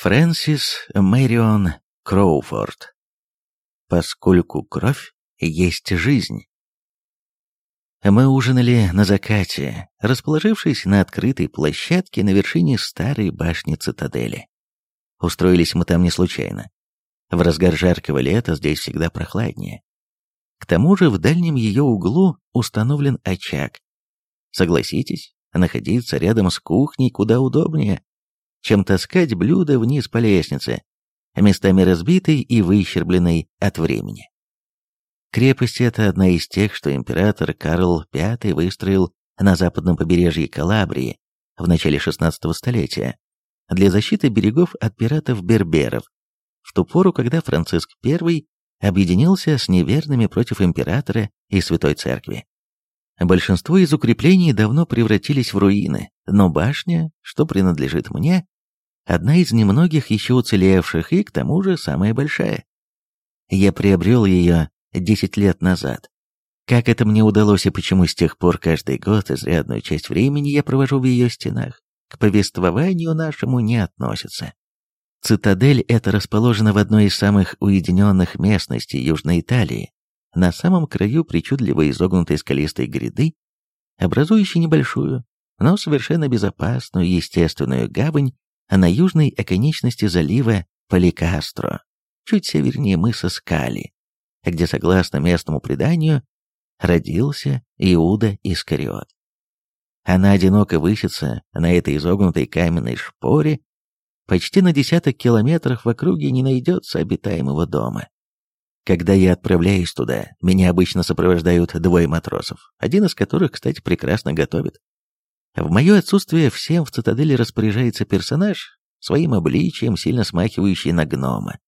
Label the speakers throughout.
Speaker 1: Фрэнсис Мэрион Кроуфорд. Поскольку кровь есть жизнь. Мы ужинали на закате, расположившись на открытой площадке на вершине старой башни цитадели. Устроились мы там не случайно. В разгар жаркого лета здесь всегда прохладнее. К тому же в дальнем ее углу установлен очаг. Согласитесь, находиться рядом с кухней куда удобнее, чем таскать блюда вниз по лестнице, местами разбитой и выщербленной от времени. Крепость эта одна из тех, что император Карл V выстроил на западном побережье Калабрии в начале XVI столетия для защиты берегов от пиратов-берберов, в ту пору, когда Франциск I объединился с неверными против императора и Святой Церкви. Большинство из укреплений давно превратились в руины, но башня, что принадлежит мне, одна из немногих еще уцелевших и, к тому же, самая большая. Я приобрел ее 10 лет назад. Как это мне удалось и почему с тех пор каждый год изрядную часть времени я провожу в ее стенах, к повествованию нашему не относится. Цитадель эта расположена в одной из самых уединенных местностей Южной Италии, на самом краю причудливо изогнутой скалистой гряды, образующей небольшую, но совершенно безопасную естественную гавань на южной оконечности залива Поликастро, чуть севернее мыса Скали, где, согласно местному преданию, родился Иуда Искариот. Она одиноко высится на этой изогнутой каменной шпоре, почти на десяток километров в округе не найдется обитаемого дома. Когда я отправляюсь туда, меня обычно сопровождают двое матросов, один из которых, кстати, прекрасно готовит. В мое отсутствие всем в цитадели распоряжается персонаж, своим обличием сильно смахивающий на гнома.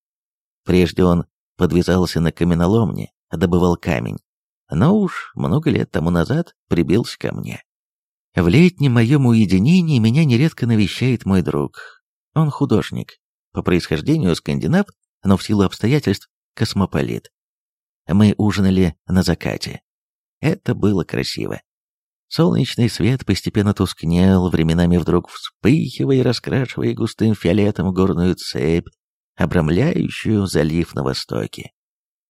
Speaker 1: Прежде он подвязался на каменоломне, добывал камень, но уж много лет тому назад прибился ко мне. В летнем моем уединении меня нередко навещает мой друг. Он художник, по происхождению скандинав, но в силу обстоятельств космополит. Мы ужинали на закате. Это было красиво. Солнечный свет постепенно тускнел, временами вдруг вспыхивая и раскрашивая густым фиолетом горную цепь, обрамляющую залив на востоке,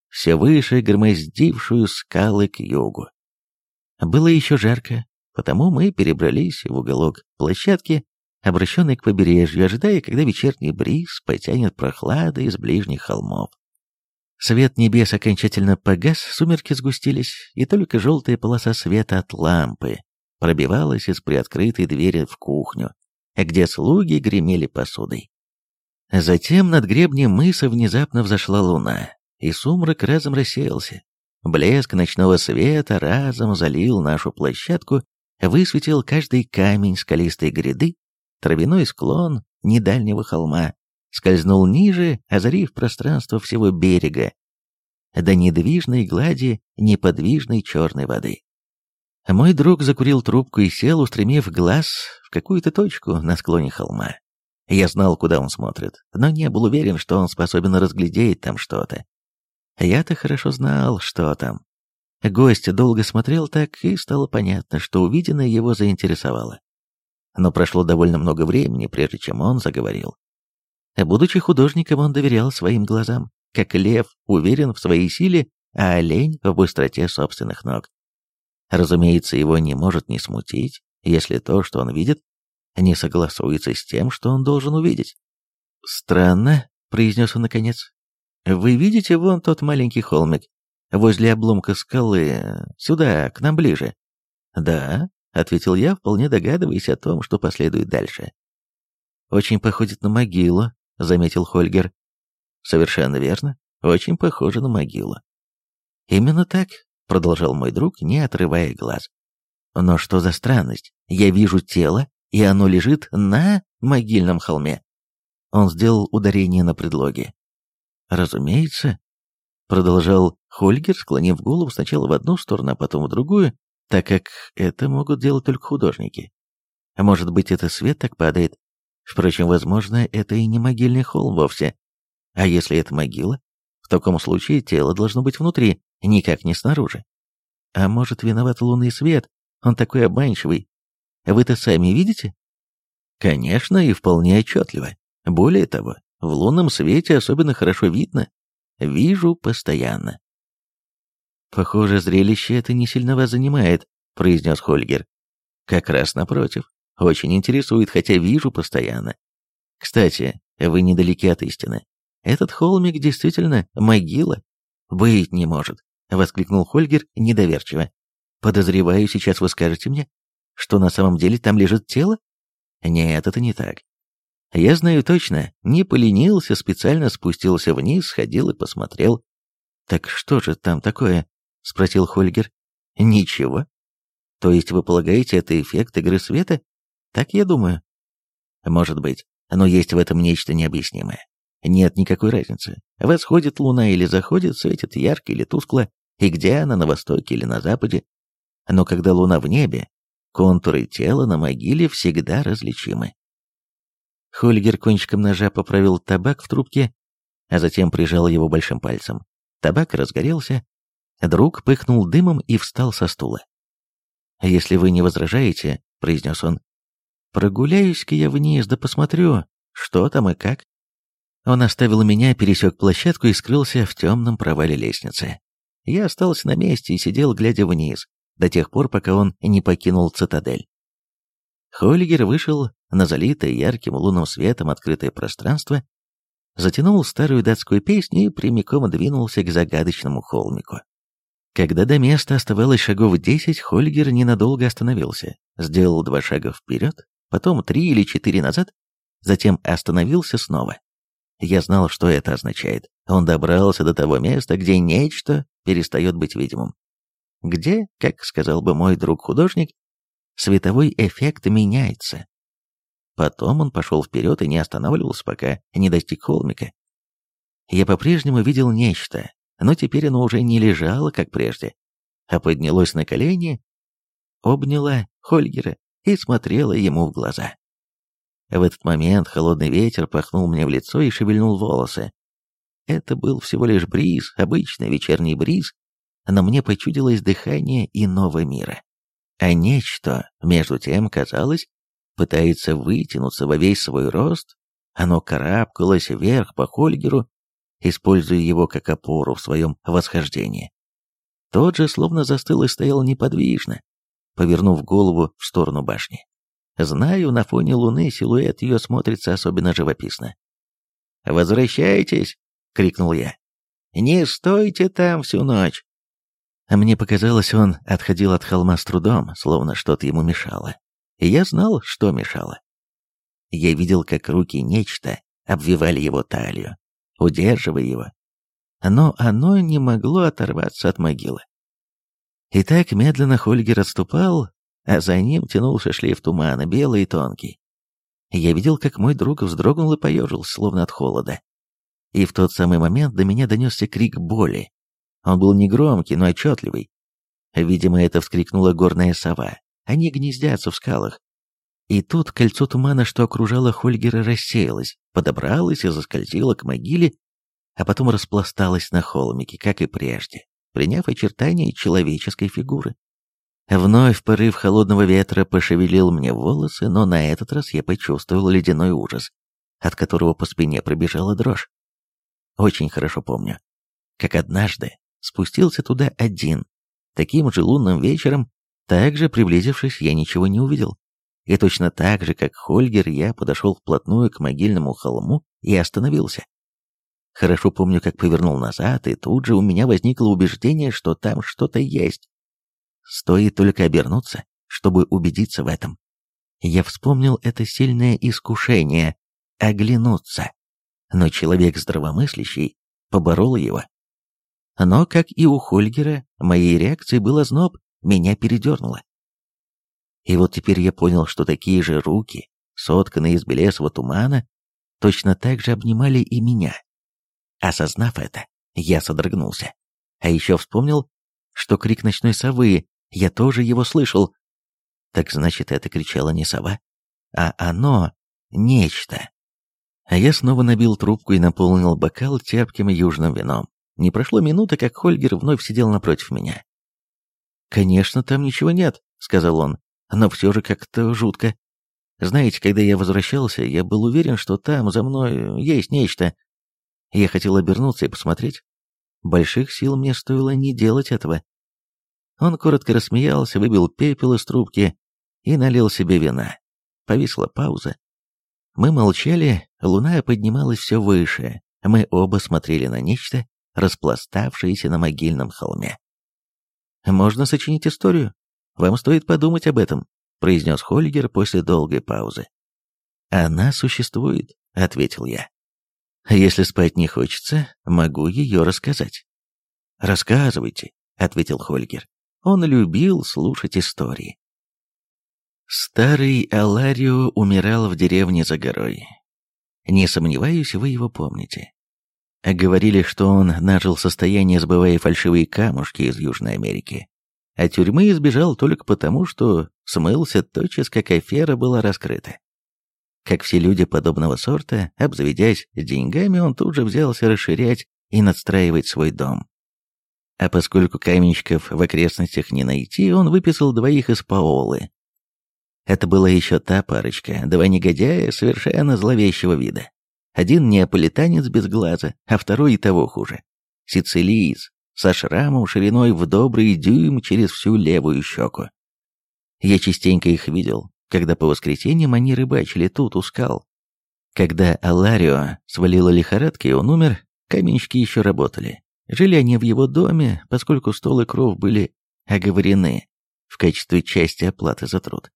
Speaker 1: все выше громоздившую скалы к югу. Было еще жарко, потому мы перебрались в уголок площадки, обращенной к побережью, ожидая, когда вечерний бриз потянет прохладой из ближних холмов. Свет небес окончательно погас, сумерки сгустились, и только желтая полоса света от лампы пробивалась из приоткрытой двери в кухню, где слуги гремели посудой. Затем над гребнем мыса внезапно взошла луна, и сумрак разом рассеялся. Блеск ночного света разом залил нашу площадку, высветил каждый камень скалистой гряды, травяной склон недальнего холма, скользнул ниже, озарив пространство всего берега, до недвижной глади неподвижной черной воды. Мой друг закурил трубку и сел, устремив глаз в какую-то точку на склоне холма. Я знал, куда он смотрит, но не был уверен, что он способен разглядеть там что-то. Я-то хорошо знал, что там. Гость долго смотрел так, и стало понятно, что увиденное его заинтересовало. Но прошло довольно много времени, прежде чем он заговорил. Будучи художником, он доверял своим глазам, как лев уверен в своей силе, а олень в быстроте собственных ног. Разумеется, его не может не смутить, если то, что он видит, не согласуется с тем, что он должен увидеть. «Странно», — произнес он наконец. «Вы видите вон тот маленький холмик, возле обломка скалы, сюда, к нам ближе?» «Да», — ответил я, вполне догадываясь о том, что последует дальше. «Очень походит на могилу», — заметил Хольгер. «Совершенно верно. Очень похоже на могилу». «Именно так», — продолжал мой друг, не отрывая глаз. «Но что за странность? Я вижу тело, и оно лежит на могильном холме». Он сделал ударение на предлоге. «Разумеется», — продолжал Хольгер, склонив голову сначала в одну сторону, а потом в другую, так как это могут делать только художники. Может быть, это свет так падает, Впрочем, возможно, это и не могильный холм вовсе. А если это могила, в таком случае тело должно быть внутри, никак не снаружи. А может, виноват лунный свет, он такой обманчивый. Вы-то сами видите? Конечно, и вполне отчетливо. Более того, в лунном свете особенно хорошо видно. Вижу постоянно. «Похоже, зрелище это не сильно вас занимает», — произнес Хольгер. «Как раз напротив. Очень интересует, хотя вижу постоянно. Кстати, вы недалеки от истины. Этот холмик действительно могила. Быть не может», — воскликнул Хольгер недоверчиво. «Подозреваю, сейчас вы скажете мне, что на самом деле там лежит тело? Нет, это не так. Я знаю точно, не поленился, специально спустился вниз, сходил и посмотрел. «Так что же там такое?» — спросил Хольгер. «Ничего. То есть вы полагаете, это эффект игры света? Так я думаю». «Может быть, но есть в этом нечто необъяснимое. Нет никакой разницы, восходит луна или заходит, светит ярко или тускло, и где она, на востоке или на западе. Но когда луна в небе, контуры тела на могиле всегда различимы. Хольгер кончиком ножа поправил табак в трубке, а затем прижал его большим пальцем. Табак разгорелся, друг пыхнул дымом и встал со стула. «Если вы не возражаете», — произнес он, — «прогуляюсь-ка я вниз, да посмотрю, что там и как». Он оставил меня, пересек площадку и скрылся в темном провале лестницы. Я остался на месте и сидел, глядя вниз, до тех пор, пока он не покинул цитадель. Хольгер вышел на залитое ярким лунным светом открытое пространство, затянул старую датскую песню и прямиком двинулся к загадочному холмику. Когда до места оставалось шагов десять, Хольгер ненадолго остановился, сделал два шага вперед, потом три или четыре назад, затем остановился снова. Я знал, что это означает. Он добрался до того места, где нечто перестает быть видимым. Где, как сказал бы мой друг-художник, световой эффект меняется. Потом он пошел вперед и не останавливался, пока не достиг холмика. Я по-прежнему видел нечто, но теперь оно уже не лежало, как прежде, а поднялось на колени, обняла Хольгера и смотрела ему в глаза. В этот момент холодный ветер пахнул мне в лицо и шевельнул волосы. Это был всего лишь бриз, обычный вечерний бриз, но мне почудилось дыхание иного мира. А нечто, между тем, казалось, пытается вытянуться во весь свой рост, оно карабкалось вверх по Хольгеру, используя его как опору в своем восхождении. Тот же словно застыл и стоял неподвижно, повернув голову в сторону башни. Знаю, на фоне луны силуэт ее смотрится особенно живописно. «Возвращайтесь!» — крикнул я. «Не стойте там всю ночь!» А мне показалось, он отходил от холма с трудом, словно что-то ему мешало. И я знал, что мешало. Я видел, как руки нечто обвивали его талию, удерживая его. Но оно не могло оторваться от могилы. И так медленно Хольгер отступал, а за ним тянулся шлейф тумана, белый и тонкий. Я видел, как мой друг вздрогнул и поежился, словно от холода. И в тот самый момент до меня донесся крик боли, он был негромкий, но отчетливый. Видимо, это вскрикнула горная сова. Они гнездятся в скалах. И тут кольцо тумана, что окружало Хольгера, рассеялось, подобралось и заскользило к могиле, а потом распласталось на холмике, как и прежде, приняв очертания человеческой фигуры. Вновь порыв холодного ветра пошевелил мне волосы, но на этот раз я почувствовал ледяной ужас, от которого по спине пробежала дрожь. Очень хорошо помню, как однажды спустился туда один. Таким же лунным вечером, также приблизившись, я ничего не увидел. И точно так же, как Хольгер, я подошел вплотную к могильному холму и остановился. Хорошо помню, как повернул назад, и тут же у меня возникло убеждение, что там что-то есть. Стоит только обернуться, чтобы убедиться в этом. Я вспомнил это сильное искушение — оглянуться. Но человек здравомыслящий поборол его. Но, как и у Хольгера, моей реакцией был озноб, меня передернуло. И вот теперь я понял, что такие же руки, сотканные из белесого тумана, точно так же обнимали и меня. Осознав это, я содрогнулся. А еще вспомнил, что крик ночной совы, я тоже его слышал. Так значит, это кричала не сова, а оно, нечто. А я снова набил трубку и наполнил бокал терпким южным вином. Не прошло минуты, как Хольгер вновь сидел напротив меня. «Конечно, там ничего нет», — сказал он, — «но все же как-то жутко. Знаете, когда я возвращался, я был уверен, что там, за мной, есть нечто. Я хотел обернуться и посмотреть. Больших сил мне стоило не делать этого. Он коротко рассмеялся, выбил пепел из трубки и налил себе вина. Повисла пауза. Мы молчали, луна поднималась все выше. Мы оба смотрели на нечто, распластавшееся на могильном холме. «Можно сочинить историю. Вам стоит подумать об этом», произнес Хольгер после долгой паузы. «Она существует», — ответил я. «Если спать не хочется, могу ее рассказать». «Рассказывайте», — ответил Хольгер. Он любил слушать истории. Старый Аларио умирал в деревне за горой. Не сомневаюсь, вы его помните. Говорили, что он нажил состояние, сбывая фальшивые камушки из Южной Америки. А тюрьмы избежал только потому, что смылся тотчас, как афера была раскрыта. Как все люди подобного сорта, обзаведясь деньгами, он тут же взялся расширять и надстраивать свой дом. А поскольку каменщиков в окрестностях не найти, он выписал двоих из Паолы. Это была еще та парочка, два негодяя совершенно зловещего вида. Один неаполитанец без глаза, а второй и того хуже. Сицилиец, со шрамом шириной в добрый дюйм через всю левую щеку. Я частенько их видел, когда по воскресеньям они рыбачили тут у скал. Когда Аларио свалила лихорадка и он умер, каменщики еще работали. Жили они в его доме, поскольку стол и кров были оговорены в качестве части оплаты за труд.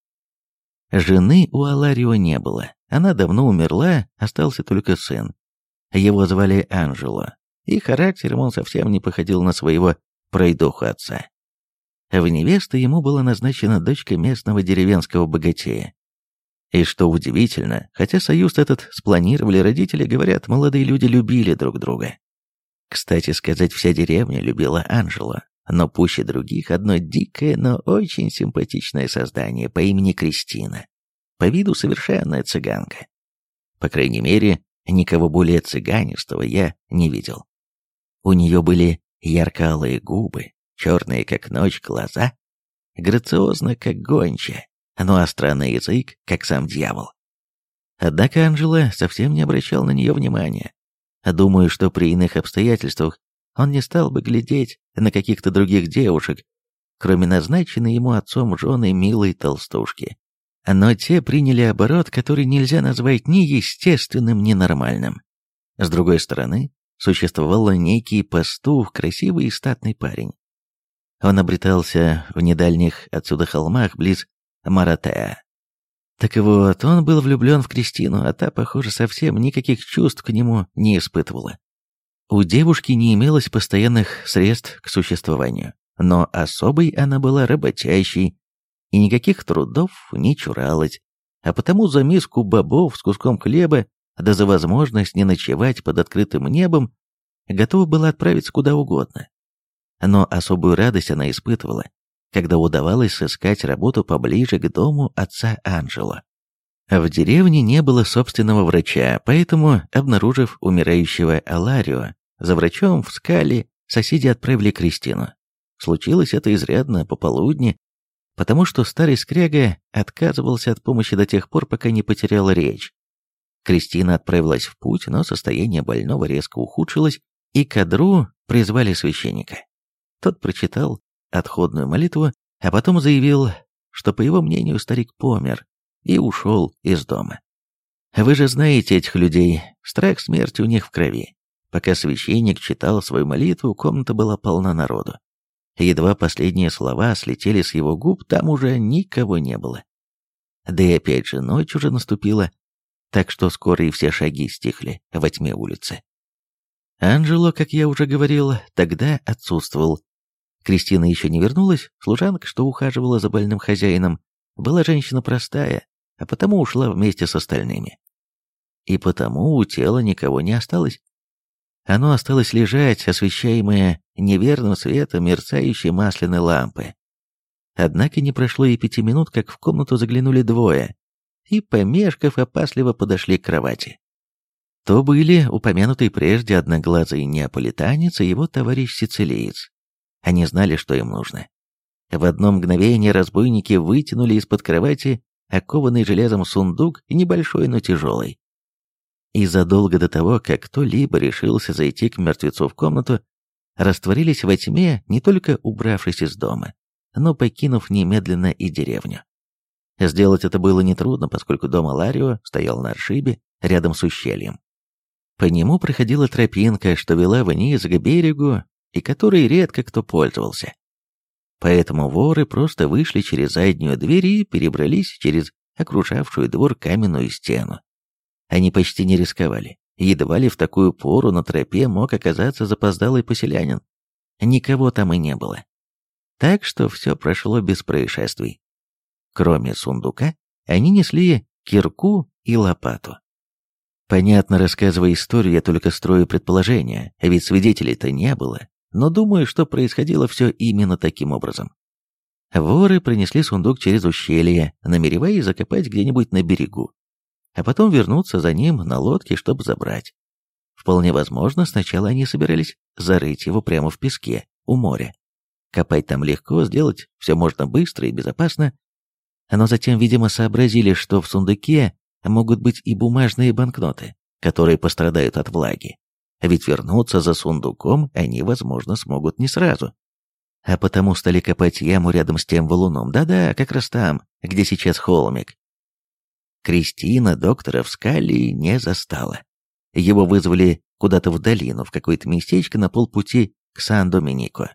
Speaker 1: Жены у Аларио не было, она давно умерла, остался только сын. Его звали Анжело, и характером он совсем не походил на своего пройдоху отца. В невесты ему была назначена дочка местного деревенского богатея. И что удивительно, хотя союз этот спланировали родители, говорят, молодые люди любили друг друга. Кстати сказать, вся деревня любила Анжело, но пуще других одно дикое, но очень симпатичное создание по имени Кристина. По виду совершенная цыганка. По крайней мере, никого более цыганистого я не видел. У нее были ярко-алые губы, черные как ночь глаза, грациозно как гонча, но остранный язык, как сам дьявол. Однако Анжела совсем не обращал на нее внимания, Думаю, что при иных обстоятельствах он не стал бы глядеть на каких-то других девушек, кроме назначенной ему отцом жены милой толстушки. Но те приняли оборот, который нельзя назвать ни естественным, ни нормальным. С другой стороны, существовал некий пастух, красивый и статный парень. Он обретался в недальних отсюда холмах близ Маратеа. Так вот, он был влюблен в Кристину, а та, похоже, совсем никаких чувств к нему не испытывала. У девушки не имелось постоянных средств к существованию, но особой она была работящей, и никаких трудов не чуралась, а потому за миску бобов с куском хлеба, да за возможность не ночевать под открытым небом, готова была отправиться куда угодно. Но особую радость она испытывала, когда удавалось сыскать работу поближе к дому отца Анджело. В деревне не было собственного врача, поэтому, обнаружив умирающего Аларио, за врачом в скале соседи отправили Кристину. Случилось это изрядно пополудни, потому что старый скряга отказывался от помощи до тех пор, пока не потерял речь. Кристина отправилась в путь, но состояние больного резко ухудшилось, и к одру призвали священника. Тот прочитал отходную молитву, а потом заявил, что, по его мнению, старик помер и ушел из дома. Вы же знаете этих людей, страх смерти у них в крови. Пока священник читал свою молитву, комната была полна народу. Едва последние слова слетели с его губ, там уже никого не было. Да и опять же ночь уже наступила, так что скоро и все шаги стихли во тьме улицы. Анджело, как я уже говорил, тогда отсутствовал, Кристина еще не вернулась, служанка, что ухаживала за больным хозяином, была женщина простая, а потому ушла вместе с остальными. И потому у тела никого не осталось. Оно осталось лежать, освещаемое неверным светом мерцающей масляной лампы. Однако не прошло и пяти минут, как в комнату заглянули двое, и, помешков, опасливо подошли к кровати. То были упомянутый прежде одноглазый неаполитанец и его товарищ-сицилиец. Они знали, что им нужно. В одно мгновение разбойники вытянули из-под кровати окованный железом сундук, небольшой, но тяжелый. И задолго до того, как кто-либо решился зайти к мертвецу в комнату, растворились во тьме, не только убравшись из дома, но покинув немедленно и деревню. Сделать это было нетрудно, поскольку дом Аларио стоял на отшибе, рядом с ущельем. По нему проходила тропинка, что вела вниз к берегу, и которой редко кто пользовался. Поэтому воры просто вышли через заднюю дверь и перебрались через окружавшую двор каменную стену. Они почти не рисковали. Едва ли в такую пору на тропе мог оказаться запоздалый поселянин. Никого там и не было. Так что все прошло без происшествий. Кроме сундука, они несли кирку и лопату. Понятно, рассказывая историю, я только строю предположения, ведь свидетелей-то не было, но думаю, что происходило все именно таким образом. Воры принесли сундук через ущелье, намереваясь закопать где-нибудь на берегу, а потом вернуться за ним на лодке, чтобы забрать. Вполне возможно, сначала они собирались зарыть его прямо в песке, у моря. Копать там легко, сделать все можно быстро и безопасно, но затем, видимо, сообразили, что в сундуке могут быть и бумажные банкноты, которые пострадают от влаги. Ведь вернуться за сундуком они, возможно, смогут не сразу. А потому стали копать яму рядом с тем валуном. Да-да, как раз там, где сейчас холмик. Кристина доктора в скале не застала. Его вызвали куда-то в долину, в какое-то местечко на полпути к Сан-Доминико.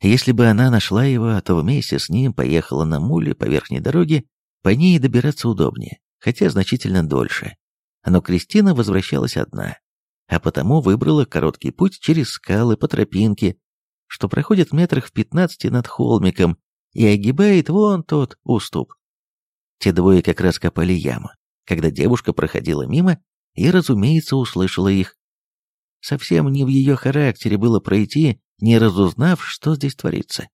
Speaker 1: Если бы она нашла его, то вместе с ним поехала на муле по верхней дороге, по ней добираться удобнее, хотя значительно дольше. Но Кристина возвращалась одна, а потому выбрала короткий путь через скалы по тропинке, что проходит метрах в пятнадцати над холмиком и огибает вон тот уступ. Те двое как раз копали яму, когда девушка проходила мимо и, разумеется, услышала их. Совсем не в ее характере было пройти не разузнав, что здесь творится.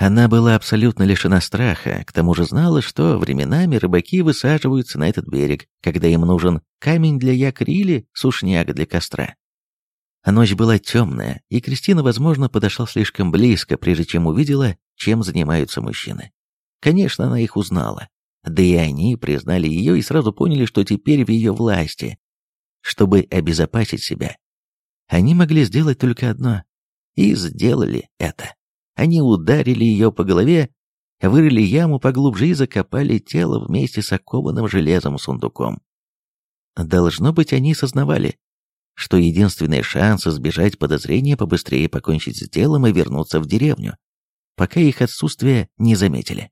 Speaker 1: Она была абсолютно лишена страха, к тому же знала, что временами рыбаки высаживаются на этот берег, когда им нужен камень для якоря или сушняк для костра. Ночь была темная, и Кристина, возможно, подошла слишком близко, прежде чем увидела, чем занимаются мужчины. Конечно, она их узнала. Да и они признали ее и сразу поняли, что теперь в ее власти. Чтобы обезопасить себя, они могли сделать только одно и сделали это. Они ударили ее по голове, вырыли яму поглубже и закопали тело вместе с окованным железом сундуком. Должно быть, они сознавали, что единственный шанс избежать подозрения побыстрее покончить с делом и вернуться в деревню, пока их отсутствие не заметили.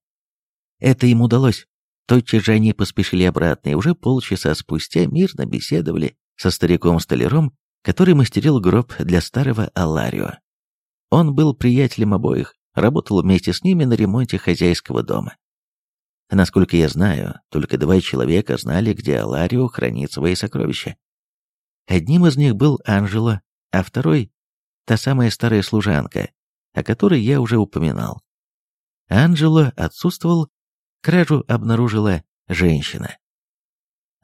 Speaker 1: Это им удалось. Тотчас же они поспешили обратно, и уже полчаса спустя мирно беседовали со стариком-столяром, который мастерил гроб для старого Аларио. Он был приятелем обоих, работал вместе с ними на ремонте хозяйского дома. Насколько я знаю, только два человека знали, где Аларио хранит свои сокровища. Одним из них был Анжела, а второй — та самая старая служанка, о которой я уже упоминал. Анжела отсутствовал, кражу обнаружила женщина.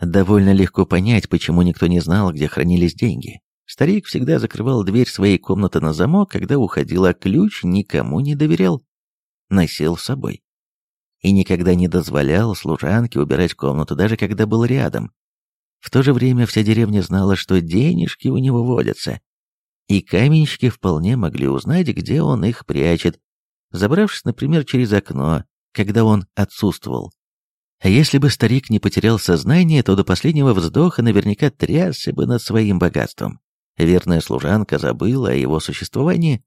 Speaker 1: Довольно легко понять, почему никто не знал, где хранились деньги. Старик всегда закрывал дверь своей комнаты на замок, когда уходил, а ключ никому не доверял. Носил с собой. И никогда не дозволял служанке убирать комнату, даже когда был рядом. В то же время вся деревня знала, что денежки у него водятся. И каменщики вполне могли узнать, где он их прячет, забравшись, например, через окно, когда он отсутствовал. А если бы старик не потерял сознание, то до последнего вздоха наверняка трясся бы над своим богатством. Верная служанка забыла о его существовании,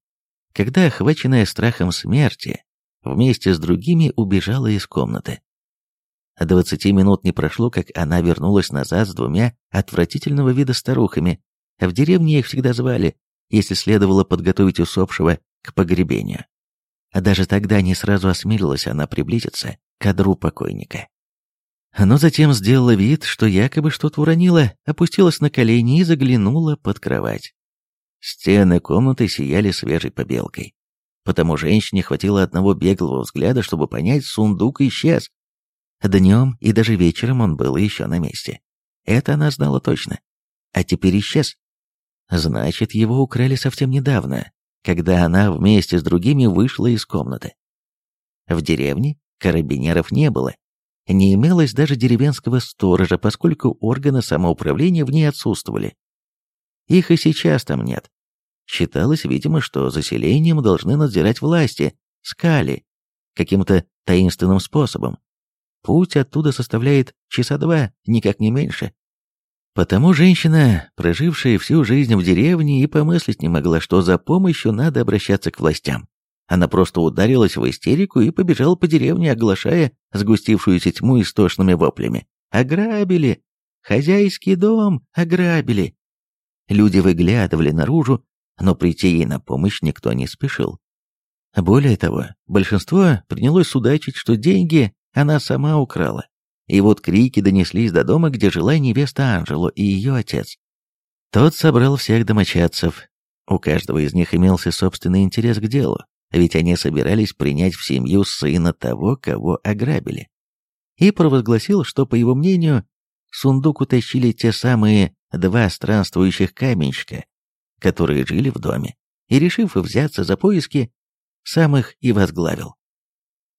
Speaker 1: когда, охваченная страхом смерти, вместе с другими убежала из комнаты. Двадцати минут не прошло, как она вернулась назад с двумя отвратительного вида старухами. В деревне их всегда звали, если следовало подготовить усопшего к погребению. А даже тогда не сразу осмелилась она приблизиться к одру покойника но затем сделала вид, что якобы что-то уронила, опустилась на колени и заглянула под кровать. Стены комнаты сияли свежей побелкой. Потому женщине хватило одного беглого взгляда, чтобы понять, сундук исчез. Днем и даже вечером он был еще на месте. Это она знала точно. А теперь исчез. Значит, его украли совсем недавно, когда она вместе с другими вышла из комнаты. В деревне карабинеров не было, не имелось даже деревенского сторожа, поскольку органы самоуправления в ней отсутствовали. Их и сейчас там нет. Считалось, видимо, что заселением должны надзирать власти, скали, каким-то таинственным способом. Путь оттуда составляет часа два, никак не меньше. Потому женщина, прожившая всю жизнь в деревне, и помыслить не могла, что за помощью надо обращаться к властям. Она просто ударилась в истерику и побежала по деревне, оглашая сгустившуюся тьму истошными воплями. «Ограбили! Хозяйский дом ограбили!» Люди выглядывали наружу, но прийти ей на помощь никто не спешил. Более того, большинство принялось судачить, что деньги она сама украла. И вот крики донеслись до дома, где жила невеста Анжело и ее отец. Тот собрал всех домочадцев. У каждого из них имелся собственный интерес к делу, ведь они собирались принять в семью сына того, кого ограбили. И провозгласил, что, по его мнению, сундук утащили те самые два странствующих каменщика, которые жили в доме, и, решив взяться за поиски, сам их и возглавил.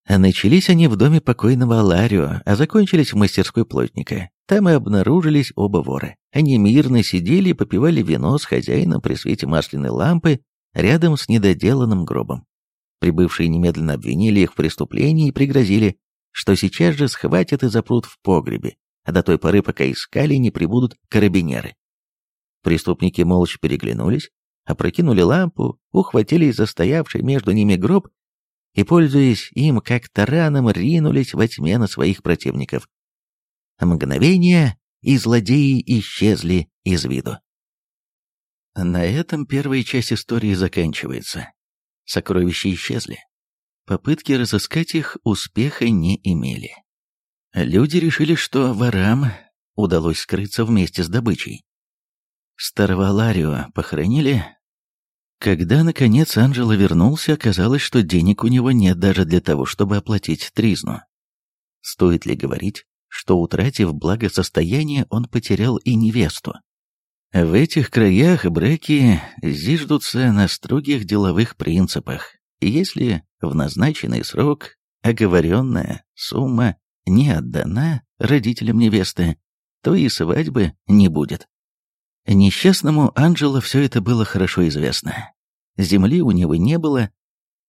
Speaker 1: Начались они в доме покойного Аларио, а закончились в мастерской плотника. Там и обнаружились оба вора. Они мирно сидели и попивали вино с хозяином при свете масляной лампы рядом с недоделанным гробом. Прибывшие немедленно обвинили их в преступлении и пригрозили, что сейчас же схватят и запрут в погребе, а до той поры, пока искали, не прибудут карабинеры. Преступники молча переглянулись, опрокинули лампу, ухватились за стоявший между ними гроб и, пользуясь им как тараном, ринулись во тьме на своих противников. Мгновение, и злодеи исчезли из виду. На этом первая часть истории заканчивается. Сокровища исчезли. Попытки разыскать их успеха не имели. Люди решили, что ворам удалось скрыться вместе с добычей. Старого Ларио похоронили, когда, наконец, Анджело вернулся, оказалось, что денег у него нет даже для того, чтобы оплатить тризну. Стоит ли говорить, что, утратив благосостояние, он потерял и невесту? В этих краях браки зиждутся на строгих деловых принципах, если в назначенный срок оговоренная сумма не отдана родителям невесты, то и свадьбы не будет. Несчастному Анджело все это было хорошо известно. Земли у него не было,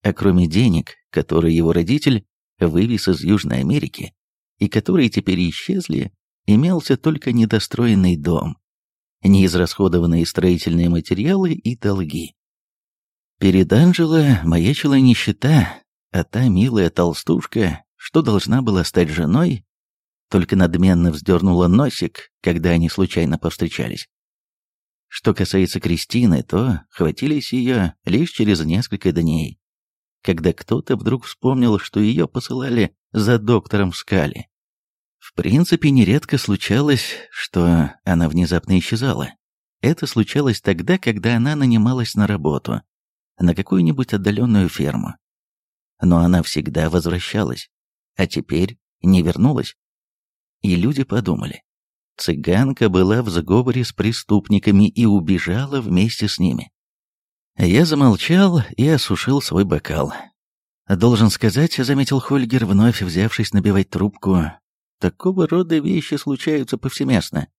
Speaker 1: а кроме денег, которые его родитель вывез из Южной Америки, и которые теперь исчезли, имелся только недостроенный дом, неизрасходованные строительные материалы и долги. Перед Анджело маячила нищета, а та милая толстушка, что должна была стать женой, только надменно вздернула носик, когда они случайно повстречались. Что касается Кристины, то хватились ее лишь через несколько дней, когда кто-то вдруг вспомнил, что ее посылали за доктором Скали. Принципе, нередко случалось, что она внезапно исчезала. Это случалось тогда, когда она нанималась на работу, на какую-нибудь отдаленную ферму. Но она всегда возвращалась, а теперь не вернулась. И люди подумали, Цыганка была в заговоре с преступниками и убежала вместе с ними. Я замолчал и осушил свой бокал. «Должен сказать», — заметил Хольгер, вновь взявшись набивать трубку, «такого рода вещи случаются повсеместно.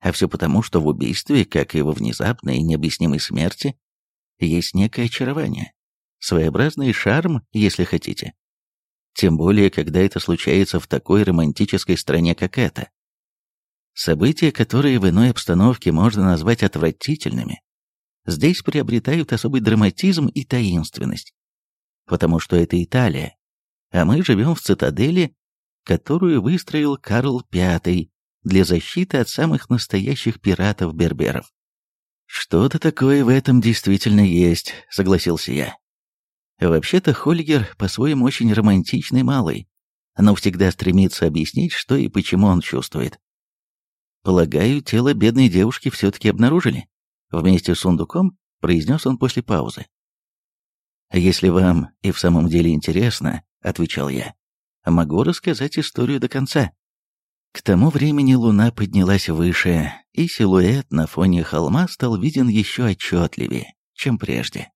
Speaker 1: А все потому, что в убийстве, как и во внезапной и необъяснимой смерти, есть некое очарование, своеобразный шарм, если хотите. Тем более, когда это случается в такой романтической стране, как эта. События, которые в иной обстановке можно назвать отвратительными, здесь приобретают особый драматизм и таинственность. Потому что это Италия, а мы живем в цитадели, которую выстроил Карл V для защиты от самых настоящих пиратов-берберов. «Что-то такое в этом действительно есть», — согласился я. Вообще-то Хольгер по-своему очень романтичный малый, но всегда стремится объяснить, что и почему он чувствует. Полагаю, тело бедной девушки все-таки обнаружили. Вместе с сундуком произнес он после паузы. «Если вам и в самом деле интересно», — отвечал я, — «могу рассказать историю до конца». К тому времени луна поднялась выше, и силуэт на фоне холма стал виден еще отчетливее, чем прежде.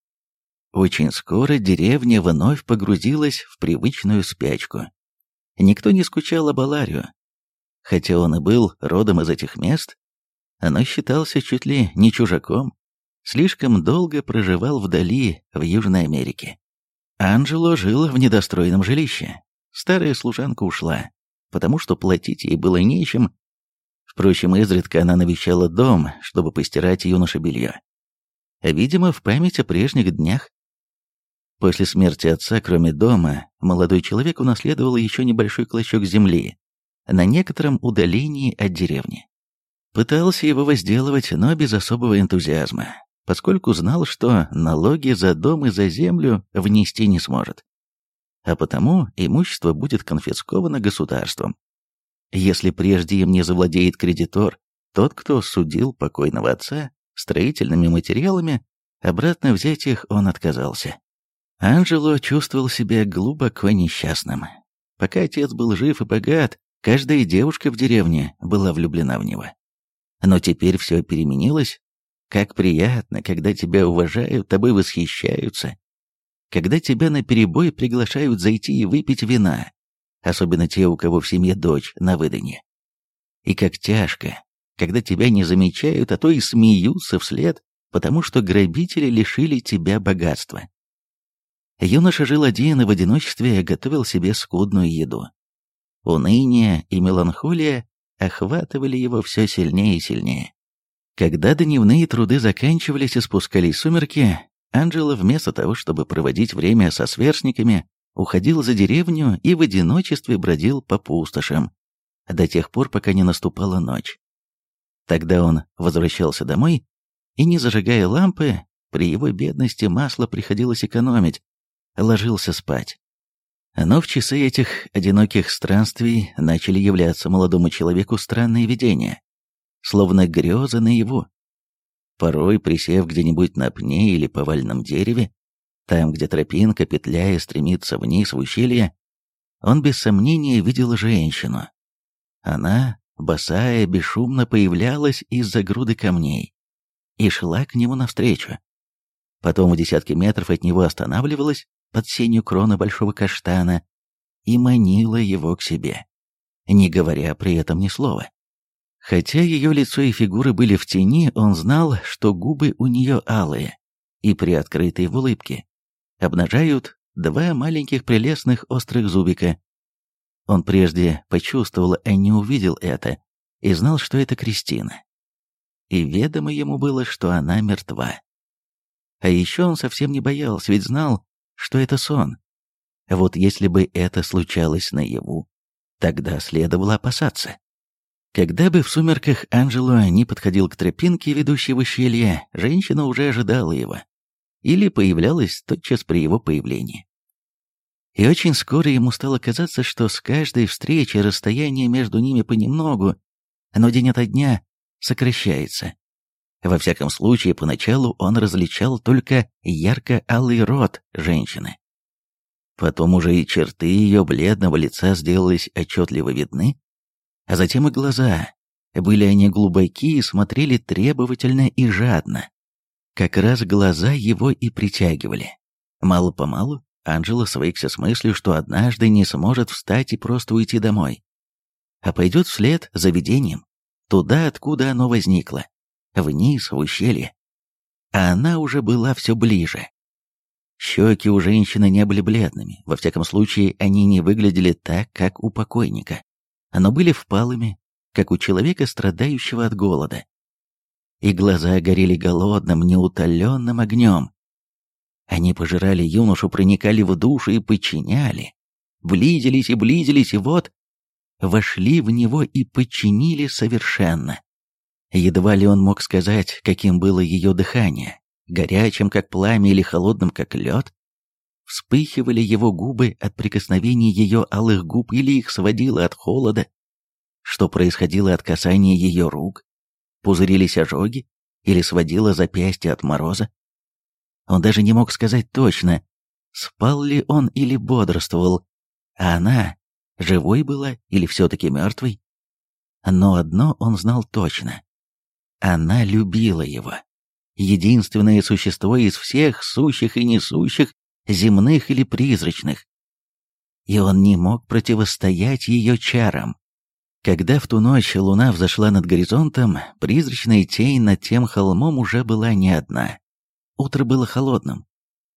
Speaker 1: Очень скоро деревня вновь погрузилась в привычную спячку. Никто не скучал об Аларию. Хотя он и был родом из этих мест, но считался чуть ли не чужаком, слишком долго проживал вдали, в Южной Америке. Анджело жил в недостроенном жилище. Старая служанка ушла, потому что платить ей было нечем. Впрочем, изредка она навещала дом, чтобы постирать юноше белье. Видимо, в память о прежних днях. После смерти отца, кроме дома, молодой человек унаследовал еще небольшой клочок земли на некотором удалении от деревни. Пытался его возделывать, но без особого энтузиазма, поскольку знал, что налоги за дом и за землю внести не сможет. А потому имущество будет конфисковано государством. Если прежде им не завладеет кредитор, тот, кто судил покойного отца строительными материалами, обратно взять их он отказался. Анджело чувствовал себя глубоко несчастным. Пока отец был жив и богат, каждая девушка в деревне была влюблена в него. Но теперь все переменилось. Как приятно, когда тебя уважают, тобой восхищаются. Когда тебя на перебой приглашают зайти и выпить вина, особенно те, у кого в семье дочь на выданье. И как тяжко, когда тебя не замечают, а то и смеются вслед, потому что грабители лишили тебя богатства. Юноша жил один и в одиночестве готовил себе скудную еду. Уныние и меланхолия охватывали его все сильнее и сильнее. Когда дневные труды заканчивались и спускались сумерки, Анджело вместо того, чтобы проводить время со сверстниками, уходил за деревню и в одиночестве бродил по пустошам, до тех пор, пока не наступала ночь. Тогда он возвращался домой и, не зажигая лампы, при его бедности масло приходилось экономить, ложился спать. Но в часы этих одиноких странствий начали являться молодому человеку странные видения, словно грезы наяву. Порой, присев где-нибудь на пне или повальном дереве, там, где тропинка, петляя, стремится вниз в ущелье, он без сомнения видел женщину. Она, босая, бесшумно появлялась из-за груды камней и шла к нему навстречу. Потом в десятки метров от него останавливалась, под сенью крона большого каштана и манила его к себе, не говоря при этом ни слова. Хотя ее лицо и фигуры были в тени, он знал, что губы у нее алые и приоткрытые в улыбке, обнажают два маленьких прелестных острых зубика. Он прежде почувствовал, а не увидел это, и знал, что это Кристина. И ведомо ему было, что она мертва. А еще он совсем не боялся, ведь знал, что это сон. Вот если бы это случалось наяву, тогда следовало опасаться. Когда бы в сумерках Анджело не подходил к тропинке, ведущей в ущелье, женщина уже ожидала его. Или появлялась тотчас при его появлении. И очень скоро ему стало казаться, что с каждой встречей расстояние между ними понемногу, но день ото дня сокращается. Во всяком случае, поначалу он различал только ярко-алый рот женщины. Потом уже и черты ее бледного лица сделались отчетливо видны, а затем и глаза. Были они глубоки и смотрели требовательно и жадно. Как раз глаза его и притягивали. Мало-помалу Анжела свыкся с мыслью, что однажды не сможет встать и просто уйти домой, а пойдет вслед за видением, туда, откуда оно возникло вниз, в ущелье. А она уже была все ближе. Щеки у женщины не были бледными, во всяком случае они не выглядели так, как у покойника, но были впалыми, как у человека, страдающего от голода. И глаза горели голодным, неутоленным огнем. Они пожирали юношу, проникали в душу и подчиняли. Близились и близились, и вот вошли в него и подчинили совершенно. Едва ли он мог сказать, каким было ее дыхание, горячим, как пламя, или холодным, как лед. Вспыхивали его губы от прикосновений ее алых губ или их сводило от холода. Что происходило от касания ее рук? Пузырились ожоги или сводило запястье от мороза? Он даже не мог сказать точно, спал ли он или бодрствовал, а она живой была или все-таки мертвой. Но одно он знал точно. Она любила его. Единственное существо из всех сущих и несущих, земных или призрачных. и он не мог противостоять ее чарам. Когда в ту ночь луна взошла над горизонтом, призрачная тень над тем холмом уже была не одна. Утро было холодным.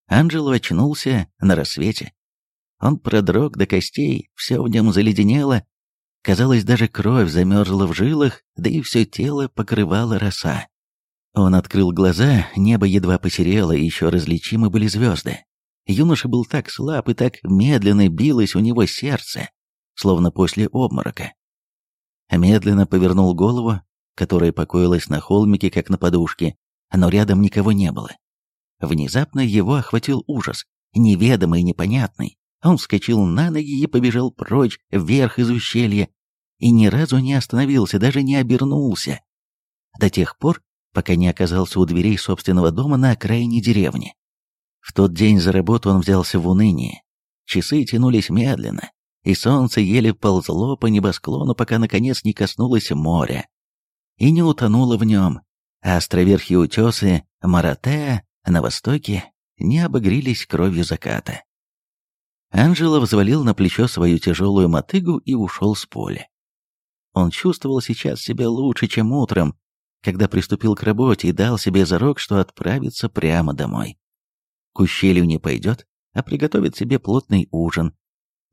Speaker 1: Анджело очнулся на рассвете. Он продрог до костей, все в нем заледенело. Казалось, даже кровь замерзла в жилах, да и все тело покрывала роса. Он открыл глаза, небо едва посерело, и еще различимы были звезды. Юноша был так слаб и так медленно билось у него сердце, словно после обморока. Медленно повернул голову, которая покоилась на холмике, как на подушке, но рядом никого не было. Внезапно его охватил ужас, неведомый и непонятный. Он вскочил на ноги и побежал прочь, вверх из ущелья, и ни разу не остановился, даже не обернулся. До тех пор, пока не оказался у дверей собственного дома на окраине деревни. В тот день за работу он взялся в уныние. Часы тянулись медленно, и солнце еле ползло по небосклону, пока наконец не коснулось моря и не утонуло в нем, а островерхие утесы Маратеа на востоке не обогрелись кровью заката. Анжела взвалил на плечо свою тяжелую мотыгу и ушел с поля. Он чувствовал сейчас себя лучше, чем утром, когда приступил к работе и дал себе зарок, что отправится прямо домой. К ущелью не пойдет, а приготовит себе плотный ужин,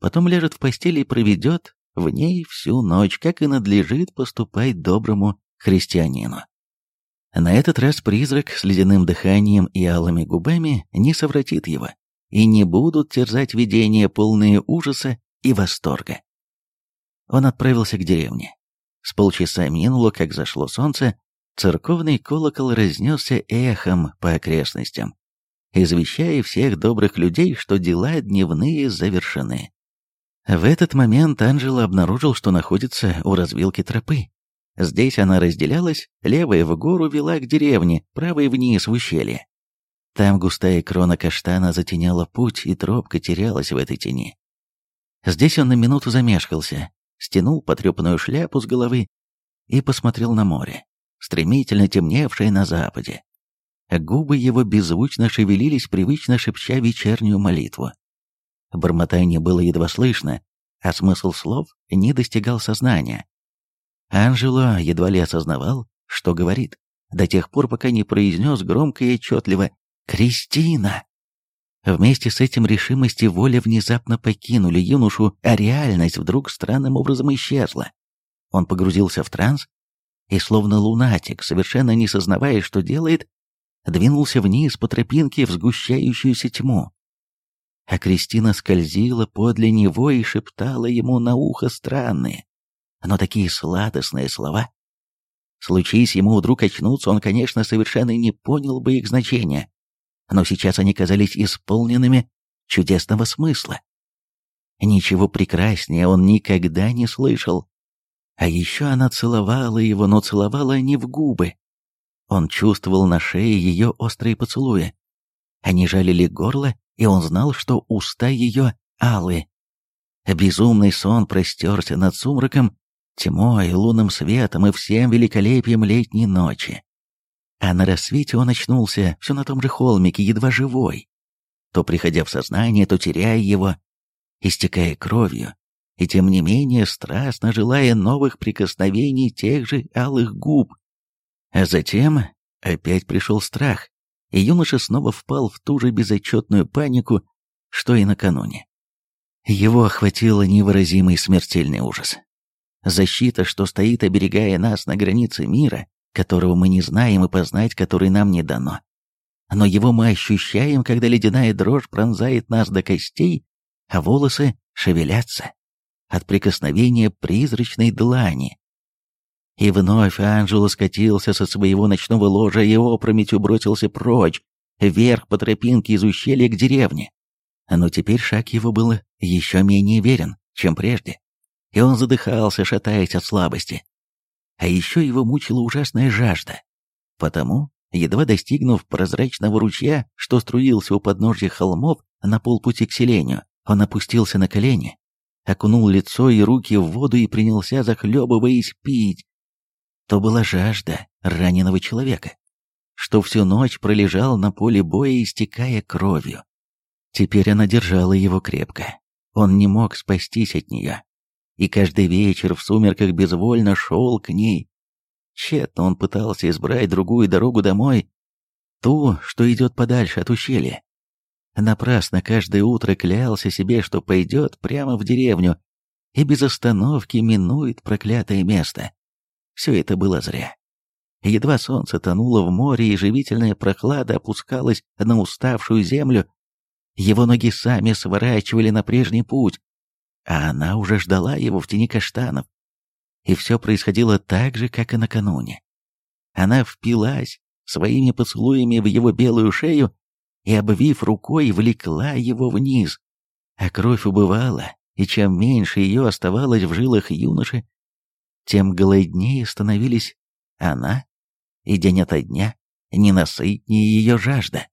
Speaker 1: потом ляжет в постели и проведет в ней всю ночь, как и надлежит поступать доброму христианину. На этот раз призрак с ледяным дыханием и алыми губами не совратит его, и не будут терзать видения, полные ужаса и восторга. Он отправился к деревне. С полчаса минуло, как зашло солнце, церковный колокол разнесся эхом по окрестностям, извещая всех добрых людей, что дела дневные завершены. В этот момент Анжела обнаружил, что находится у развилки тропы. Здесь она разделялась, левая в гору вела к деревне, правая вниз в ущелье. Там густая крона каштана затеняла путь, и тропка терялась в этой тени. Здесь он на минуту замешкался, стянул потрепанную шляпу с головы и посмотрел на море, стремительно темневшее на западе. Губы его беззвучно шевелились, привычно шепча вечернюю молитву. Бормотание было едва слышно, а смысл слов не достигал сознания. Анжело едва ли осознавал, что говорит, до тех пор, пока не произнес громко и отчетливо «Кристина!». Вместе с этим решимость и воля внезапно покинули юношу, а реальность вдруг странным образом исчезла. Он погрузился в транс и, словно лунатик, совершенно не сознавая, что делает, двинулся вниз по тропинке в сгущающуюся тьму. А Кристина скользила подле него и шептала ему на ухо странные, но такие сладостные слова. Случись ему вдруг очнуться, он, конечно, совершенно не понял бы их значения, но сейчас они казались исполненными чудесного смысла. Ничего прекраснее он никогда не слышал. А еще она целовала его, но целовала не в губы, он чувствовал на шее ее острые поцелуи. Они жалили горло, и он знал, что уста ее алые. Безумный сон простерся над сумраком, тьмой, лунным светом и всем великолепием летней ночи. А на рассвете он очнулся все на том же холмике, едва живой, то приходя в сознание, то теряя его, истекая кровью, и тем не менее страстно желая новых прикосновений тех же алых губ, а затем опять пришел страх, и юноша снова впал в ту же безотчетную панику, что и накануне. Его охватил невыразимый смертельный ужас. Защита, что стоит, оберегая нас на границе мира, которого мы не знаем и познать который нам не дано. Но его мы ощущаем, когда ледяная дрожь пронзает нас до костей, а волосы шевелятся от прикосновения призрачной длани, и вновь Анжело скатился со своего ночного ложа и опрометью бросился прочь, вверх по тропинке из ущелья к деревне. Но теперь шаг его был еще менее верен, чем прежде, и он задыхался, шатаясь от слабости. А еще его мучила ужасная жажда. Потому, едва достигнув прозрачного ручья, что струился у подножья холмов на полпути к селению, он опустился на колени, окунул лицо и руки в воду и принялся, захлебываясь, пить, то была жажда раненого человека, что всю ночь пролежал на поле боя, истекая кровью. Теперь она держала его крепко. Он не мог спастись от нее. И каждый вечер в сумерках безвольно шел к ней. Тщетно он пытался избрать другую дорогу домой, ту, что идет подальше от ущелья. Напрасно каждое утро клялся себе, что пойдет прямо в деревню и без остановки минует проклятое место. Все это было зря. Едва солнце тонуло в море и живительная прохлада опускалась на уставшую землю, его ноги сами сворачивали на прежний путь, а она уже ждала его в тени каштанов. И все происходило так же, как и накануне. Она впилась своими поцелуями в его белую шею и, обвив рукой, влекла его вниз. А кровь убывала, и чем меньше ее оставалось в жилах юноши, тем голоднее становились она, и день ото дня ненасытнее ее жажда.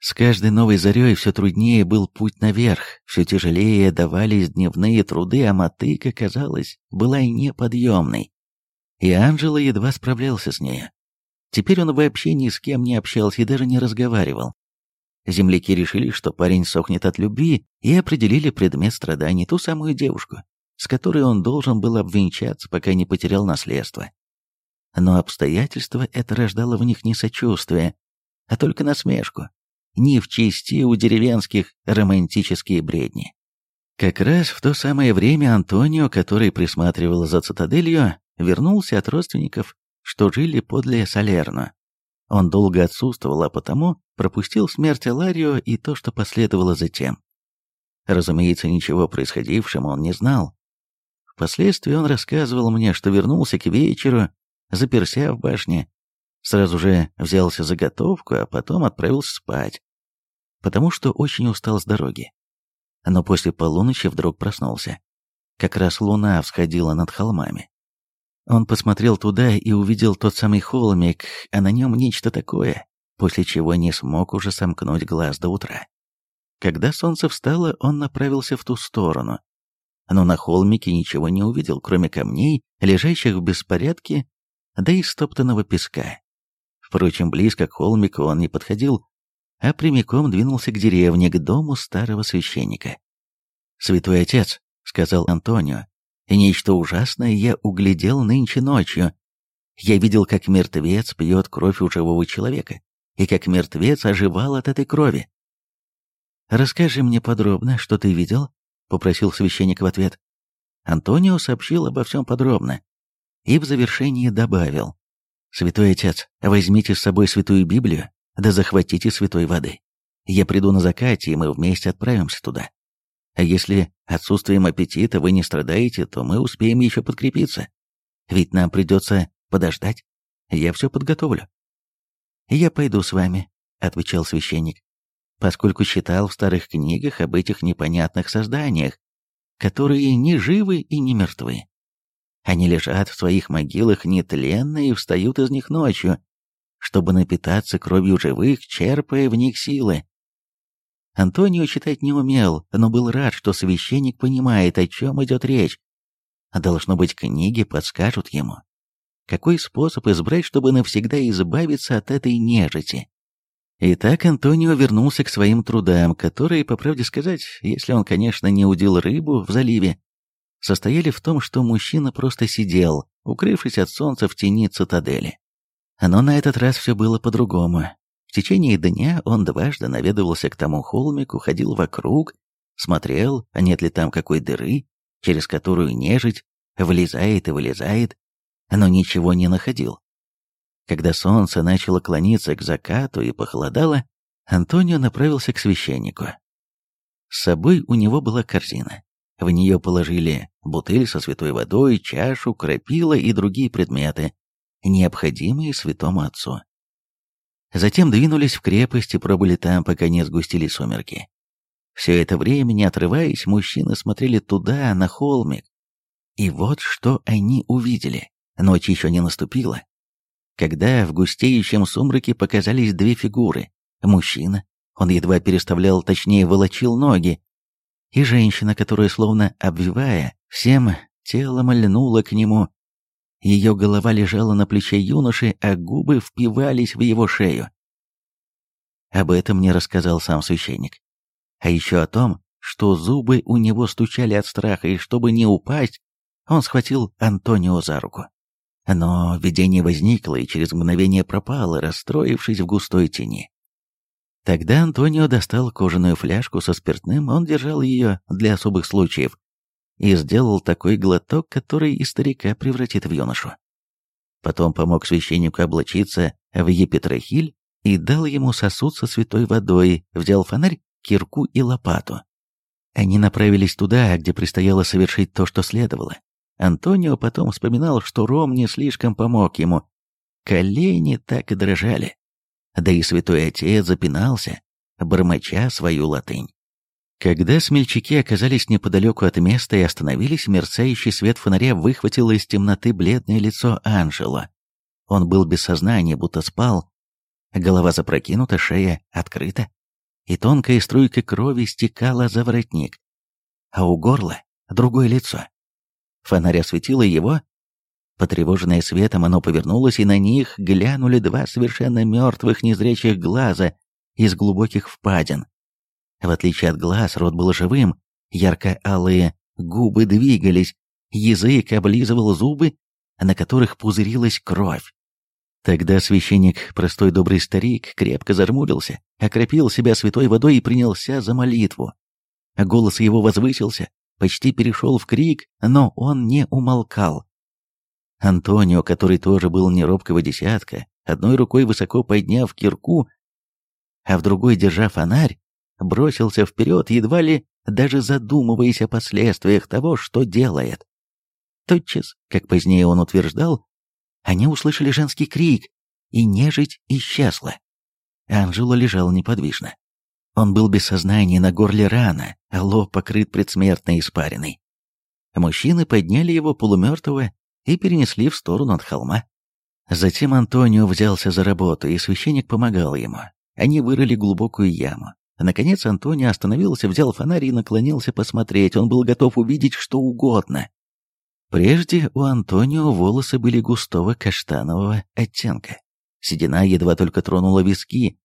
Speaker 1: С каждой новой зарей все труднее был путь наверх, все тяжелее давались дневные труды, а мотыка, казалось, была неподъемной. И Анджело едва справлялся с ней. Теперь он вообще ни с кем не общался и даже не разговаривал. Земляки решили, что парень сохнет от любви, и определили предмет страданий ту самую девушку, с которой он должен был обвенчаться, пока не потерял наследство. Но обстоятельства это рождало в них не сочувствие, а только насмешку ни в чести у деревенских романтические бредни. Как раз в то самое время Антонио, который присматривал за цитаделью, вернулся от родственников, что жили подле Салерно. Он долго отсутствовал, а потому пропустил смерть Ларио и то, что последовало затем. Разумеется, ничего о происходившем он не знал. Впоследствии он рассказывал мне, что вернулся к вечеру, заперся в башне, сразу же взялся за готовку, а потом отправился спать потому что очень устал с дороги. Но после полуночи вдруг проснулся. Как раз луна всходила над холмами. Он посмотрел туда и увидел тот самый холмик, а на нем нечто такое, после чего не смог уже сомкнуть глаз до утра. Когда солнце встало, он направился в ту сторону, но на холмике ничего не увидел, кроме камней, лежащих в беспорядке, да и стоптанного песка. Впрочем, близко к холмику он не подходил, а прямиком двинулся к деревне, к дому старого священника. «Святой отец», — сказал Антонио, — «нечто ужасное я углядел нынче ночью. Я видел, как мертвец пьет кровь у живого человека, и как мертвец оживал от этой крови». «Расскажи мне подробно, что ты видел», — попросил священник в ответ. Антонио сообщил обо всем подробно и в завершении добавил. «Святой отец, возьмите с собой святую Библию да захватите святой воды. Я приду на закате, и мы вместе отправимся туда. А если отсутствием аппетита вы не страдаете, то мы успеем еще подкрепиться. Ведь нам придется подождать. Я все подготовлю. «Я пойду с вами», — отвечал священник, поскольку читал в старых книгах об этих непонятных созданиях, которые не живы и не мертвы. Они лежат в своих могилах нетленные и встают из них ночью, чтобы напитаться кровью живых, черпая в них силы. Антонио читать не умел, но был рад, что священник понимает, о чем идет речь. Должно быть, книги подскажут ему. Какой способ избрать, чтобы навсегда избавиться от этой нежити? Итак, Антонио вернулся к своим трудам, которые, по правде сказать, если он, конечно, не удил рыбу в заливе, состояли в том, что мужчина просто сидел, укрывшись от солнца в тени цитадели. Но на этот раз все было по-другому. В течение дня он дважды наведывался к тому холмику, ходил вокруг, смотрел, а нет ли там какой дыры, через которую нежить влезает и вылезает, но ничего не находил. Когда солнце начало клониться к закату и похолодало, Антонио направился к священнику. С собой у него была корзина. В нее положили бутыль со святой водой, чашу, крапила и другие предметы, необходимые святому отцу. Затем двинулись в крепость и пробыли там, пока не сгустили сумерки. Все это время, не отрываясь, мужчины смотрели туда, на холмик. И вот что они увидели. Ночь еще не наступила. Когда в густеющем сумраке показались две фигуры. Мужчина, он едва переставлял, точнее, волочил ноги, и женщина, которая, словно обвивая, всем телом льнула к нему, ее голова лежала на плече юноши, а губы впивались в его шею. Об этом мне рассказал сам священник. А еще о том, что зубы у него стучали от страха, и чтобы не упасть, он схватил Антонио за руку. Но видение возникло и через мгновение пропало, расстроившись в густой тени. Тогда Антонио достал кожаную фляжку со спиртным, он держал ее для особых случаев, и сделал такой глоток, который и старика превратит в юношу. Потом помог священнику облачиться в епитрахиль и дал ему сосуд со святой водой, взял фонарь, кирку и лопату. Они направились туда, где предстояло совершить то, что следовало. Антонио потом вспоминал, что Ром не слишком помог ему. Колени так и дрожали. Да и святой отец запинался, бормоча свою латынь. Когда смельчаки оказались неподалеку от места и остановились, мерцающий свет фонаря выхватил из темноты бледное лицо Анжело. Он был без сознания, будто спал. Голова запрокинута, шея открыта, и тонкая струйка крови стекала за воротник. А у горла другое лицо. Фонарь осветило его. Потревоженное светом, оно повернулось, и на них глянули два совершенно мертвых незрячих глаза из глубоких впадин. В отличие от глаз, рот был живым, ярко-алые губы двигались, язык облизывал зубы, на которых пузырилась кровь. Тогда священник, простой добрый старик, крепко зажмурился, окропил себя святой водой и принялся за молитву. Голос его возвысился, почти перешел в крик, но он не умолкал. Антонио, который тоже был не робкого десятка, одной рукой высоко подняв кирку, а в другой, держа фонарь, бросился вперед, едва ли даже задумываясь о последствиях того, что делает. Тотчас, как позднее он утверждал, они услышали женский крик, и нежить исчезла. Анжело лежал неподвижно. Он был без сознания, на горле рана, а лоб покрыт предсмертной испариной. Мужчины подняли его полумертвого и перенесли в сторону от холма. Затем Антонио взялся за работу, и священник помогал ему. Они вырыли глубокую яму. Наконец Антонио остановился, взял фонарь и наклонился посмотреть. Он был готов увидеть что угодно. Прежде у Антонио волосы были густого каштанового оттенка. Седина едва только тронула виски,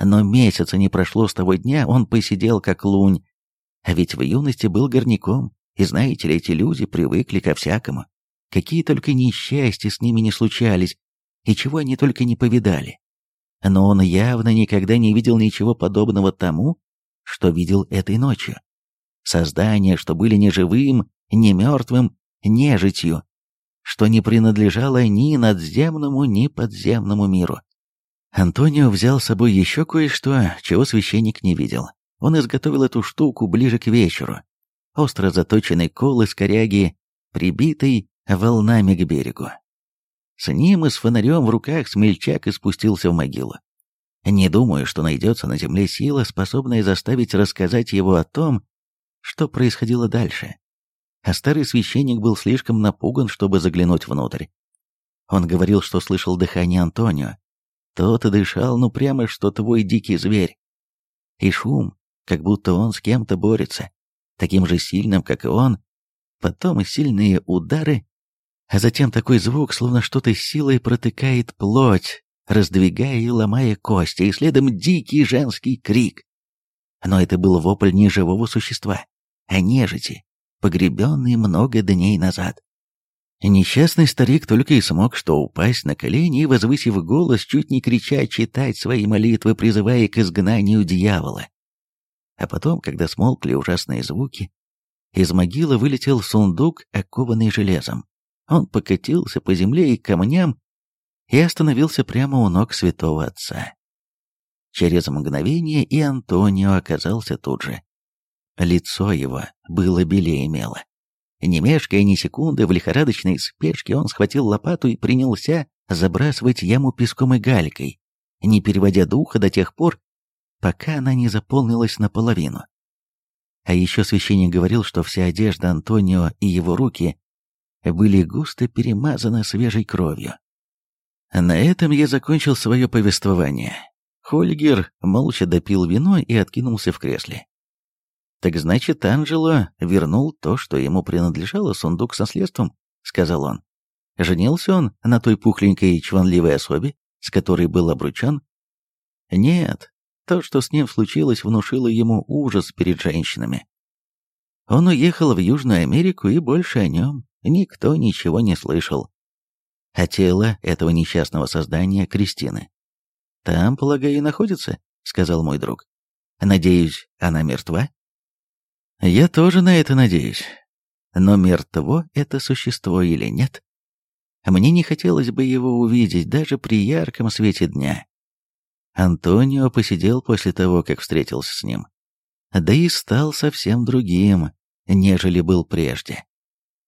Speaker 1: но месяца не прошло с того дня, он посидел как лунь. А ведь в юности был горняком, и знаете ли, эти люди привыкли ко всякому. Какие только несчастья с ними не случались, и чего они только не повидали. Но он явно никогда не видел ничего подобного тому, что видел этой ночью. Создания, что были ни живым, ни мертвым, нежитью, что не принадлежало ни надземному, ни подземному миру. Антонио взял с собой еще кое-что, чего священник не видел. Он изготовил эту штуку ближе к вечеру. Остро заточенный кол из коряги, прибитый волнами к берегу. С ним и с фонарем в руках смельчак и спустился в могилу. Не думаю, что найдется на земле сила, способная заставить рассказать его о том, что происходило дальше. А старый священник был слишком напуган, чтобы заглянуть внутрь. Он говорил, что слышал дыхание Антонио, тот дышал, ну прямо что твой дикий зверь. И шум, как будто он с кем-то борется, таким же сильным, как и он. Потом и сильные удары, а затем такой звук, словно что-то силой протыкает плоть, раздвигая и ломая кости, и следом дикий женский крик. Но это был вопль не живого существа, а нежити, погребенный много дней назад. Несчастный старик только и смог что упасть на колени и, возвысив голос, чуть не крича, читать свои молитвы, призывая к изгнанию дьявола. А потом, когда смолкли ужасные звуки, из могилы вылетел сундук, окованный железом. Он покатился по земле и камням и остановился прямо у ног святого отца. Через мгновение и Антонио оказался тут же. Лицо его было белее мела. Не мешкая ни секунды, в лихорадочной спешке он схватил лопату и принялся забрасывать яму песком и галькой, не переводя духа до тех пор, пока она не заполнилась наполовину. А еще священник говорил, что вся одежда Антонио и его руки были густо перемазаны свежей кровью. На этом я закончил свое повествование. Хольгер молча допил вино и откинулся в кресле. «Так значит, Анджело вернул то, что ему принадлежало, сундук со следством», — сказал он. «Женился он на той пухленькой и чванливой особе, с которой был обручен?» «Нет, то, что с ним случилось, внушило ему ужас перед женщинами. Он уехал в Южную Америку, и больше о нем никто ничего не слышал. А тело этого несчастного создания Кристины. «Там, полагаю, и находится», — сказал мой друг. «Надеюсь, она мертва?» «Я тоже на это надеюсь. Но мертво это существо или нет? Мне не хотелось бы его увидеть даже при ярком свете дня. Антонио посидел после того, как встретился с ним. Да и стал совсем другим, нежели был прежде.